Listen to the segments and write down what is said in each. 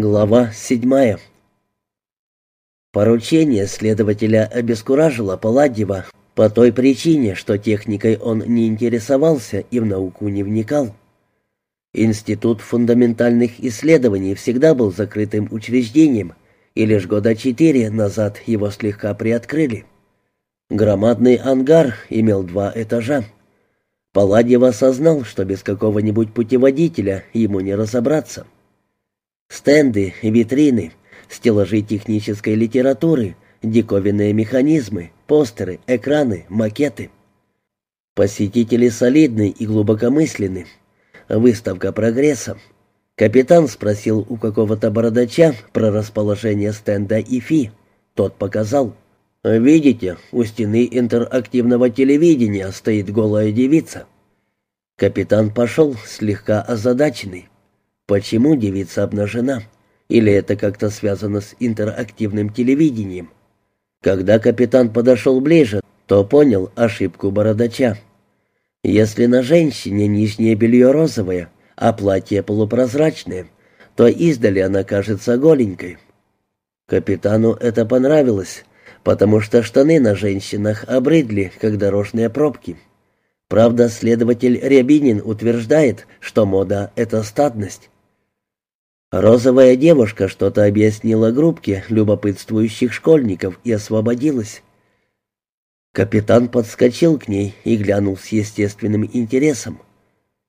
Глава седьмая. Поручение следователя обескуражило Паладьева по той причине, что техникой он не интересовался и в науку не вникал. Институт фундаментальных исследований всегда был закрытым учреждением, и лишь года четыре назад его слегка приоткрыли. Громадный ангар имел два этажа. Паладьев осознал, что без какого-нибудь путеводителя ему не разобраться — Стенды, витрины, стеллажи технической литературы, диковинные механизмы, постеры, экраны, макеты. Посетители солидны и глубокомысленны. Выставка прогресса. Капитан спросил у какого-то бородача про расположение стенда ИФИ. Тот показал. «Видите, у стены интерактивного телевидения стоит голая девица». Капитан пошел, слегка озадаченный. Почему девица обнажена? Или это как-то связано с интерактивным телевидением? Когда капитан подошел ближе, то понял ошибку бородача. Если на женщине нижнее белье розовое, а платье полупрозрачное, то издали она кажется голенькой. Капитану это понравилось, потому что штаны на женщинах обрыдли, как дорожные пробки. Правда, следователь Рябинин утверждает, что мода — это статность. Розовая девушка что-то объяснила группке любопытствующих школьников и освободилась. Капитан подскочил к ней и глянул с естественным интересом.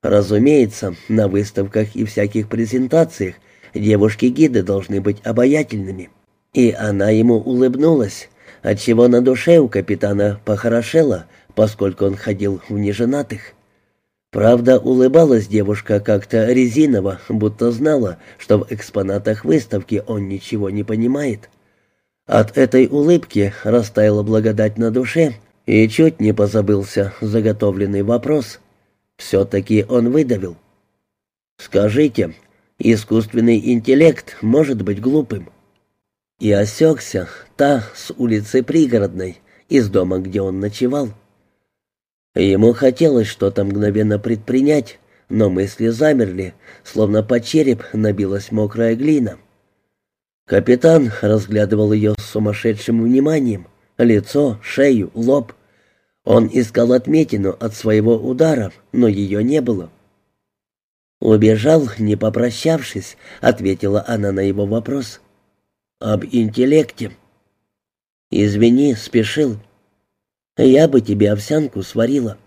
Разумеется, на выставках и всяких презентациях девушки-гиды должны быть обаятельными. И она ему улыбнулась, отчего на душе у капитана похорошело, поскольку он ходил в неженатых. Правда, улыбалась девушка как-то резиново, будто знала, что в экспонатах выставки он ничего не понимает. От этой улыбки растаяла благодать на душе, и чуть не позабылся заготовленный вопрос. Все-таки он выдавил. «Скажите, искусственный интеллект может быть глупым?» И осекся, та с улицы Пригородной, из дома, где он ночевал. Ему хотелось что-то мгновенно предпринять, но мысли замерли, словно под череп набилась мокрая глина. Капитан разглядывал ее с сумасшедшим вниманием. Лицо, шею, лоб. Он искал отметину от своего удара, но ее не было. «Убежал, не попрощавшись», — ответила она на его вопрос. «Об интеллекте». «Извини, спешил». Я бы тебе овсянку сварила».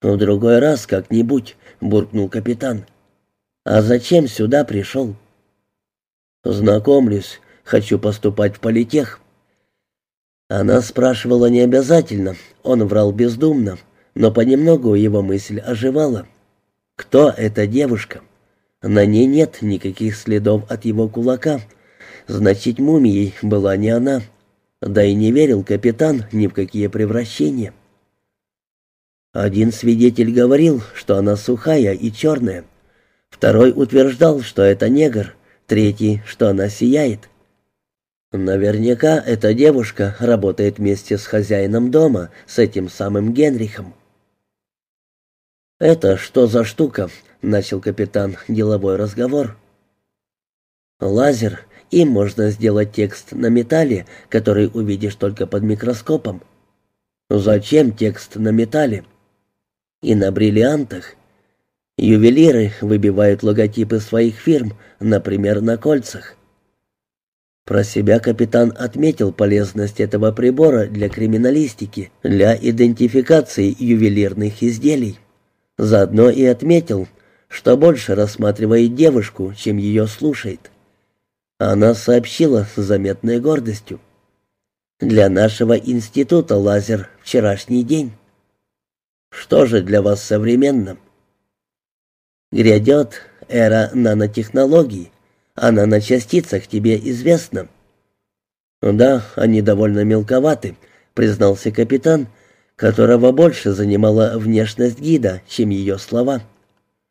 «В другой раз как-нибудь», — буркнул капитан. «А зачем сюда пришел?» «Знакомлюсь. Хочу поступать в политех». Она спрашивала не обязательно, он врал бездумно, но понемногу его мысль оживала. «Кто эта девушка?» На ней нет никаких следов от его кулака. Значит, мумией была не она. Да и не верил капитан ни в какие превращения. Один свидетель говорил, что она сухая и черная. Второй утверждал, что это негр. Третий, что она сияет. Наверняка эта девушка работает вместе с хозяином дома, с этим самым Генрихом. «Это что за штука?» — начал капитан деловой разговор. «Лазер», им можно сделать текст на металле, который увидишь только под микроскопом. Зачем текст на металле? И на бриллиантах. Ювелиры выбивают логотипы своих фирм, например, на кольцах. Про себя капитан отметил полезность этого прибора для криминалистики, для идентификации ювелирных изделий. Заодно и отметил, что больше рассматривает девушку, чем ее слушает. Она сообщила с заметной гордостью. «Для нашего института лазер — вчерашний день». «Что же для вас современно?» «Грядет эра нанотехнологий, а наночастицах тебе известно». «Да, они довольно мелковаты», — признался капитан, которого больше занимала внешность гида, чем ее слова.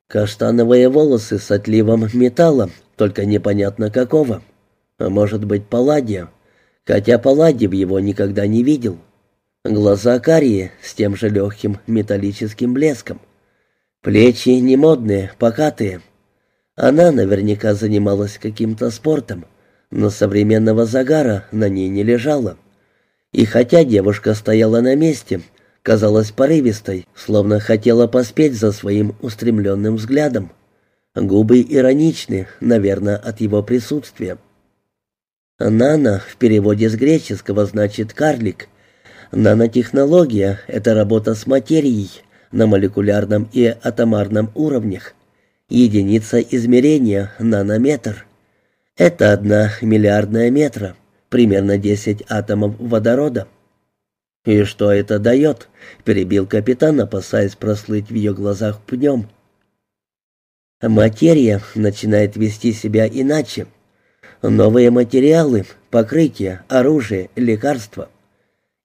«Каштановые волосы с отливом металла только непонятно какого. А может быть, Палладия, хотя Палладиев его никогда не видел. Глаза карие с тем же легким металлическим блеском. Плечи немодные, покатые. Она наверняка занималась каким-то спортом, но современного загара на ней не лежало. И хотя девушка стояла на месте, казалась порывистой, словно хотела поспеть за своим устремленным взглядом. Губы ироничны, наверное, от его присутствия. «Нано» в переводе с греческого значит «карлик». Нанотехнология — это работа с материей на молекулярном и атомарном уровнях. Единица измерения — нанометр. Это одна миллиардная метра, примерно 10 атомов водорода. «И что это дает?» — перебил капитан, опасаясь прослыть в ее глазах пнем. «Материя начинает вести себя иначе. Новые материалы, покрытия, оружие, лекарства.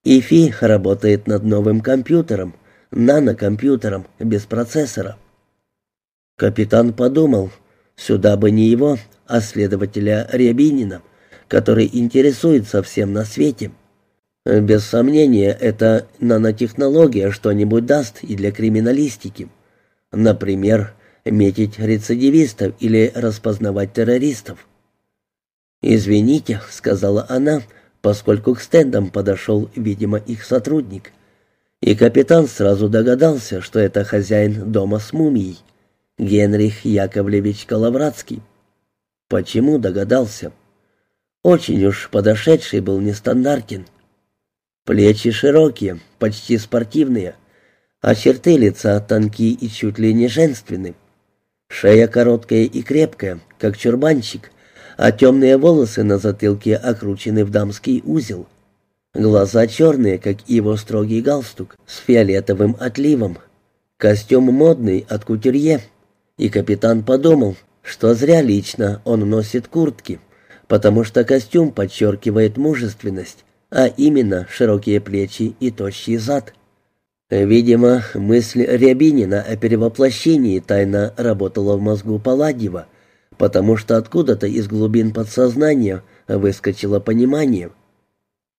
ИФИ работает над новым компьютером, нанокомпьютером, без процессора». Капитан подумал, сюда бы не его, а следователя Рябинина, который интересуется всем на свете. Без сомнения, эта нанотехнология что-нибудь даст и для криминалистики. Например, метить рецидивистов или распознавать террористов. «Извините», — сказала она, поскольку к стендам подошел, видимо, их сотрудник. И капитан сразу догадался, что это хозяин дома с мумией, Генрих Яковлевич Коловратский. Почему догадался? Очень уж подошедший был нестандартен. Плечи широкие, почти спортивные, а черты лица тонкие и чуть ли не женственны. Шея короткая и крепкая, как чурбанчик, а темные волосы на затылке окручены в дамский узел. Глаза черные, как его строгий галстук, с фиолетовым отливом. Костюм модный от кутюрье. И капитан подумал, что зря лично он носит куртки, потому что костюм подчеркивает мужественность, а именно широкие плечи и тощий зад. Видимо, мысль Рябинина о перевоплощении тайно работала в мозгу Паладьева, потому что откуда-то из глубин подсознания выскочило понимание.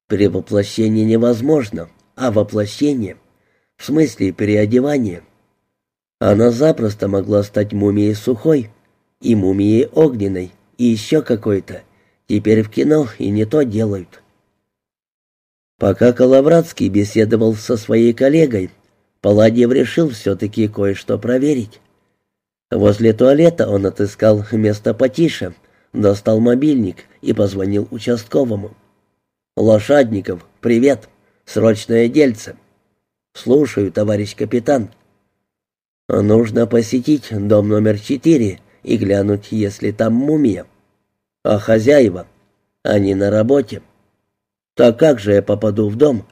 Перевоплощение невозможно, а воплощение, в смысле переодевание. Она запросто могла стать мумией сухой, и мумией огненной, и еще какой-то. Теперь в кино и не то делают. Пока Коловратский беседовал со своей коллегой, Паладьев решил все-таки кое-что проверить. Возле туалета он отыскал место потише, достал мобильник и позвонил участковому. «Лошадников, привет! Срочное дельце!» «Слушаю, товарищ капитан». «Нужно посетить дом номер четыре и глянуть, если там мумия. А хозяева? Они на работе». Так как же я попаду в дом?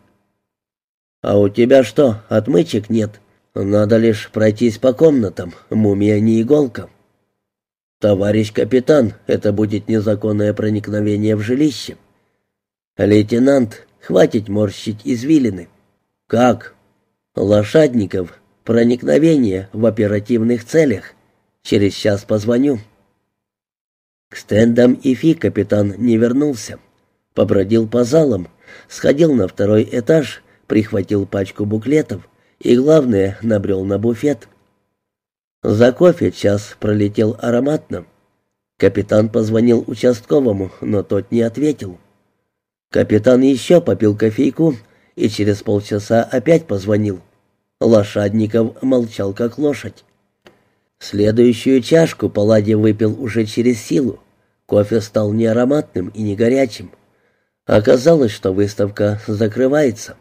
А у тебя что, отмычек нет? Надо лишь пройтись по комнатам, мумия не иголка. Товарищ капитан, это будет незаконное проникновение в жилище. Лейтенант, хватит морщить извилины. Как? Лошадников, проникновение в оперативных целях. Через час позвоню. К стендам и фи капитан не вернулся. Побродил по залам, сходил на второй этаж, прихватил пачку буклетов и, главное, набрел на буфет. За кофе час пролетел ароматно. Капитан позвонил участковому, но тот не ответил. Капитан еще попил кофейку и через полчаса опять позвонил. Лошадников молчал как лошадь. Следующую чашку Палладий выпил уже через силу. Кофе стал не ароматным и не горячим. Оказалось, что выставка закрывается.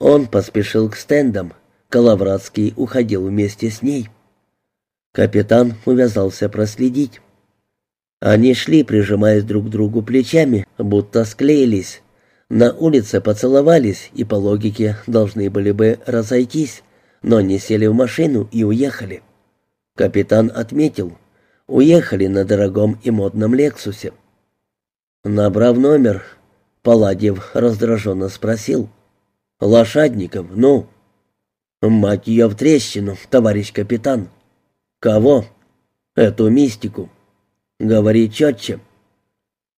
Он поспешил к стендам. Коловратский уходил вместе с ней. Капитан увязался проследить. Они шли, прижимаясь друг к другу плечами, будто склеились. На улице поцеловались и по логике должны были бы разойтись, но не сели в машину и уехали. Капитан отметил, уехали на дорогом и модном «Лексусе». Набрав номер, Паладьев раздраженно спросил. «Лошадников, ну?» «Мать ее в трещину, товарищ капитан». «Кого?» «Эту мистику». «Говори четче».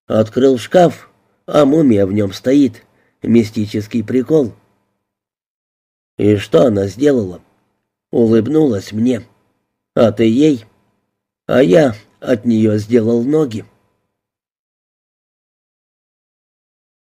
Открыл шкаф, а мумия в нем стоит. Мистический прикол. «И что она сделала?» Улыбнулась мне. «А ты ей?» «А я от нее сделал ноги.